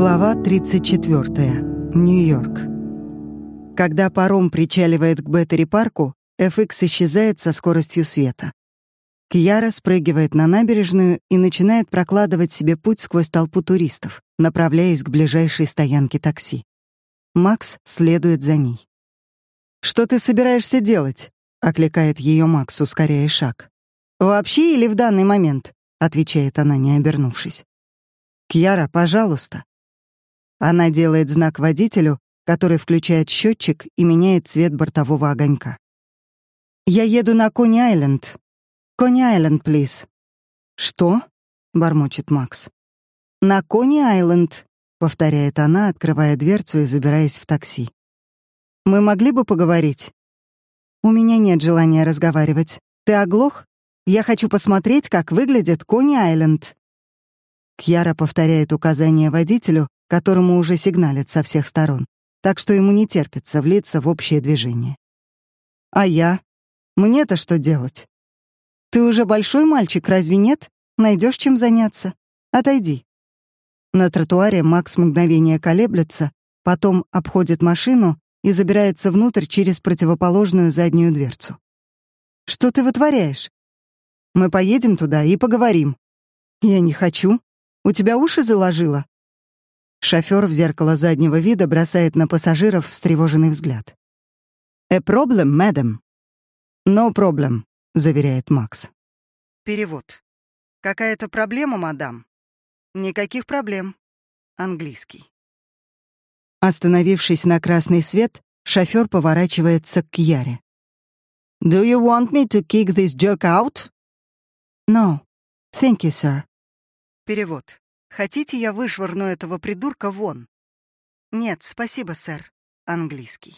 Глава 34. Нью-Йорк. Когда паром причаливает к Беттери-парку, FX исчезает со скоростью света. Кьяра спрыгивает на набережную и начинает прокладывать себе путь сквозь толпу туристов, направляясь к ближайшей стоянке такси. Макс следует за ней. «Что ты собираешься делать?» — окликает ее Макс, ускоряя шаг. «Вообще или в данный момент?» — отвечает она, не обернувшись. «Кьяра, пожалуйста». Она делает знак водителю, который включает счетчик и меняет цвет бортового огонька. «Я еду на Кони-Айленд. Кони-Айленд, плиз». «Что?» — бормочет Макс. «На Кони-Айленд», — повторяет она, открывая дверцу и забираясь в такси. «Мы могли бы поговорить?» «У меня нет желания разговаривать. Ты оглох? Я хочу посмотреть, как выглядит Кони-Айленд». Кьяра повторяет указания водителю, которому уже сигналят со всех сторон, так что ему не терпится влиться в общее движение. А я? Мне-то что делать? Ты уже большой мальчик, разве нет? Найдешь чем заняться. Отойди. На тротуаре Макс мгновение колеблется, потом обходит машину и забирается внутрь через противоположную заднюю дверцу. Что ты вытворяешь? Мы поедем туда и поговорим. Я не хочу. У тебя уши заложило? Шофёр в зеркало заднего вида бросает на пассажиров встревоженный взгляд. «A problem, madam?» «No problem», — заверяет Макс. Перевод. «Какая-то проблема, мадам?» «Никаких проблем». Английский. Остановившись на красный свет, шофёр поворачивается к Яре. «Do you want me to kick this jerk out?» «No. Thank you, sir». Перевод. Хотите, я вышвырну этого придурка вон? Нет, спасибо, сэр. Английский.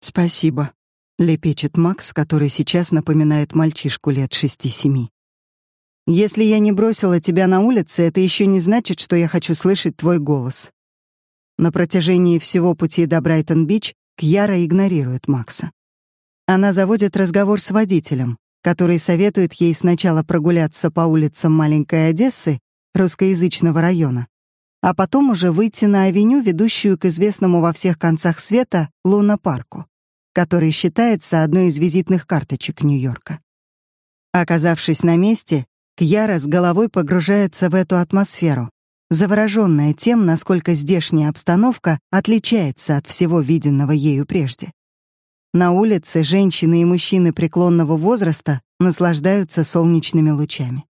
Спасибо, лепечет Макс, который сейчас напоминает мальчишку лет шести-семи. Если я не бросила тебя на улице, это еще не значит, что я хочу слышать твой голос. На протяжении всего пути до Брайтон-Бич Кьяра игнорирует Макса. Она заводит разговор с водителем, который советует ей сначала прогуляться по улицам маленькой Одессы, русскоязычного района, а потом уже выйти на авеню, ведущую к известному во всех концах света Луна-парку, который считается одной из визитных карточек Нью-Йорка. Оказавшись на месте, Кьяра с головой погружается в эту атмосферу, завороженная тем, насколько здешняя обстановка отличается от всего виденного ею прежде. На улице женщины и мужчины преклонного возраста наслаждаются солнечными лучами.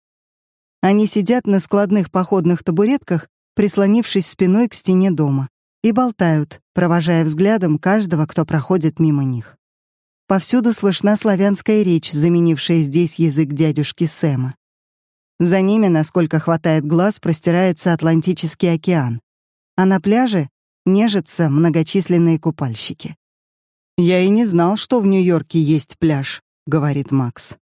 Они сидят на складных походных табуретках, прислонившись спиной к стене дома, и болтают, провожая взглядом каждого, кто проходит мимо них. Повсюду слышна славянская речь, заменившая здесь язык дядюшки Сэма. За ними, насколько хватает глаз, простирается Атлантический океан, а на пляже нежатся многочисленные купальщики. «Я и не знал, что в Нью-Йорке есть пляж», — говорит Макс.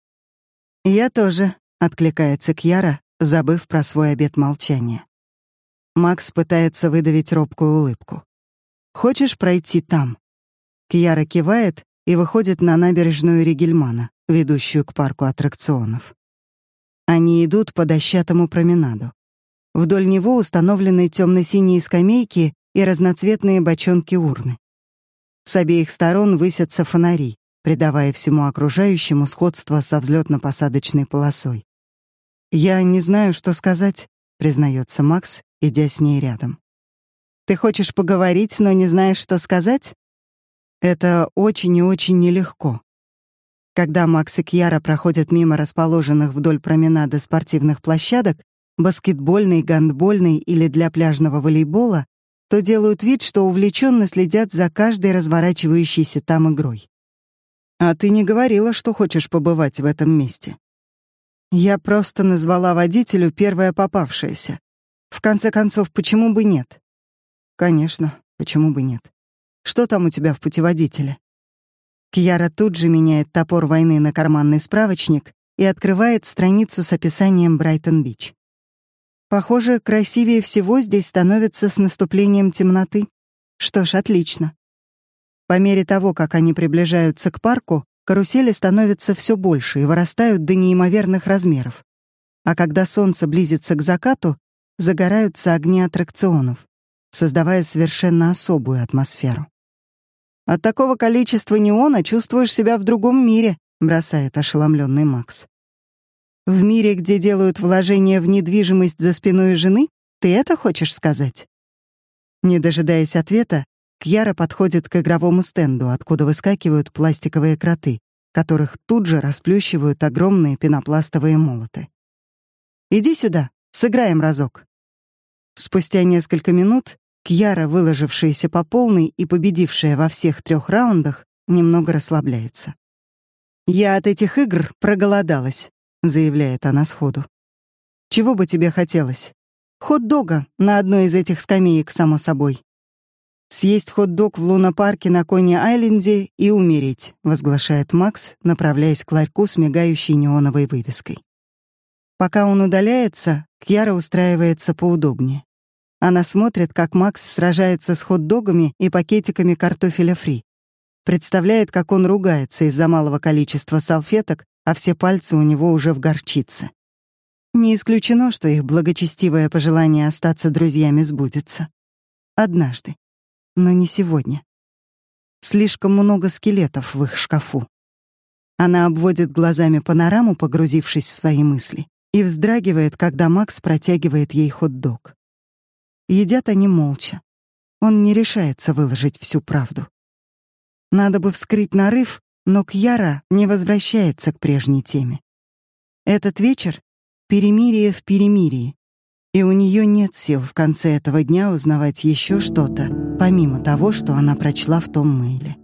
«Я тоже», — откликается Кьяра, забыв про свой обет молчания. Макс пытается выдавить робкую улыбку. «Хочешь пройти там?» Кьяра кивает и выходит на набережную Ригельмана, ведущую к парку аттракционов. Они идут по дощатому променаду. Вдоль него установлены темно-синие скамейки и разноцветные бочонки-урны. С обеих сторон высятся фонари, придавая всему окружающему сходство со взлетно-посадочной полосой. «Я не знаю, что сказать», — признается Макс, идя с ней рядом. «Ты хочешь поговорить, но не знаешь, что сказать?» Это очень и очень нелегко. Когда Макс и Кьяра проходят мимо расположенных вдоль променада спортивных площадок, баскетбольной, гандбольной или для пляжного волейбола, то делают вид, что увлеченно следят за каждой разворачивающейся там игрой. «А ты не говорила, что хочешь побывать в этом месте?» Я просто назвала водителю первое попавшееся. В конце концов, почему бы нет? Конечно, почему бы нет. Что там у тебя в путеводителе? Кьяра тут же меняет топор войны на карманный справочник и открывает страницу с описанием Брайтон-Бич. Похоже, красивее всего здесь становится с наступлением темноты. Что ж, отлично. По мере того, как они приближаются к парку, Карусели становятся все больше и вырастают до неимоверных размеров. А когда солнце близится к закату, загораются огни аттракционов, создавая совершенно особую атмосферу. От такого количества неона чувствуешь себя в другом мире, бросает ошеломленный Макс. В мире, где делают вложения в недвижимость за спиной жены, ты это хочешь сказать? Не дожидаясь ответа, Кьяра подходит к игровому стенду, откуда выскакивают пластиковые кроты, которых тут же расплющивают огромные пенопластовые молоты. «Иди сюда, сыграем разок». Спустя несколько минут Кьяра, выложившаяся по полной и победившая во всех трех раундах, немного расслабляется. «Я от этих игр проголодалась», — заявляет она сходу. «Чего бы тебе хотелось? Хот-дога на одной из этих скамеек, само собой. «Съесть хот-дог в лунопарке на Кони-Айленде и умереть», — возглашает Макс, направляясь к ларьку с мигающей неоновой вывеской. Пока он удаляется, Кьяра устраивается поудобнее. Она смотрит, как Макс сражается с хот-догами и пакетиками картофеля фри. Представляет, как он ругается из-за малого количества салфеток, а все пальцы у него уже в горчице. Не исключено, что их благочестивое пожелание остаться друзьями сбудется. Однажды но не сегодня. Слишком много скелетов в их шкафу. Она обводит глазами панораму, погрузившись в свои мысли, и вздрагивает, когда Макс протягивает ей хот-дог. Едят они молча. Он не решается выложить всю правду. Надо бы вскрыть нарыв, но Кьяра не возвращается к прежней теме. Этот вечер — перемирие в перемирии, и у нее нет сил в конце этого дня узнавать еще что-то, помимо того, что она прочла в том мейле.